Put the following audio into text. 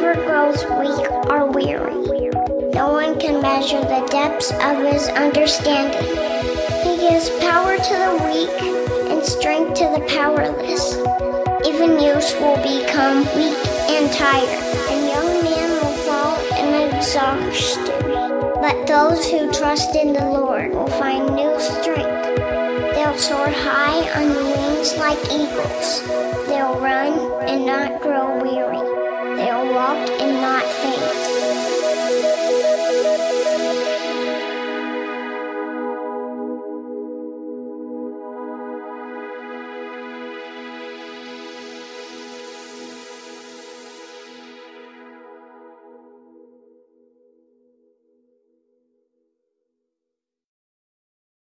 never grows weak or weary. No one can measure the depths of his understanding. He gives power to the weak and strength to the powerless. Even youths will become weak and tired, and young men will fall and exhaustion. But those who trust in the Lord will find new strength. They'll soar high on wings like eagles. They'll run and not grow weary. They will walk and not faint.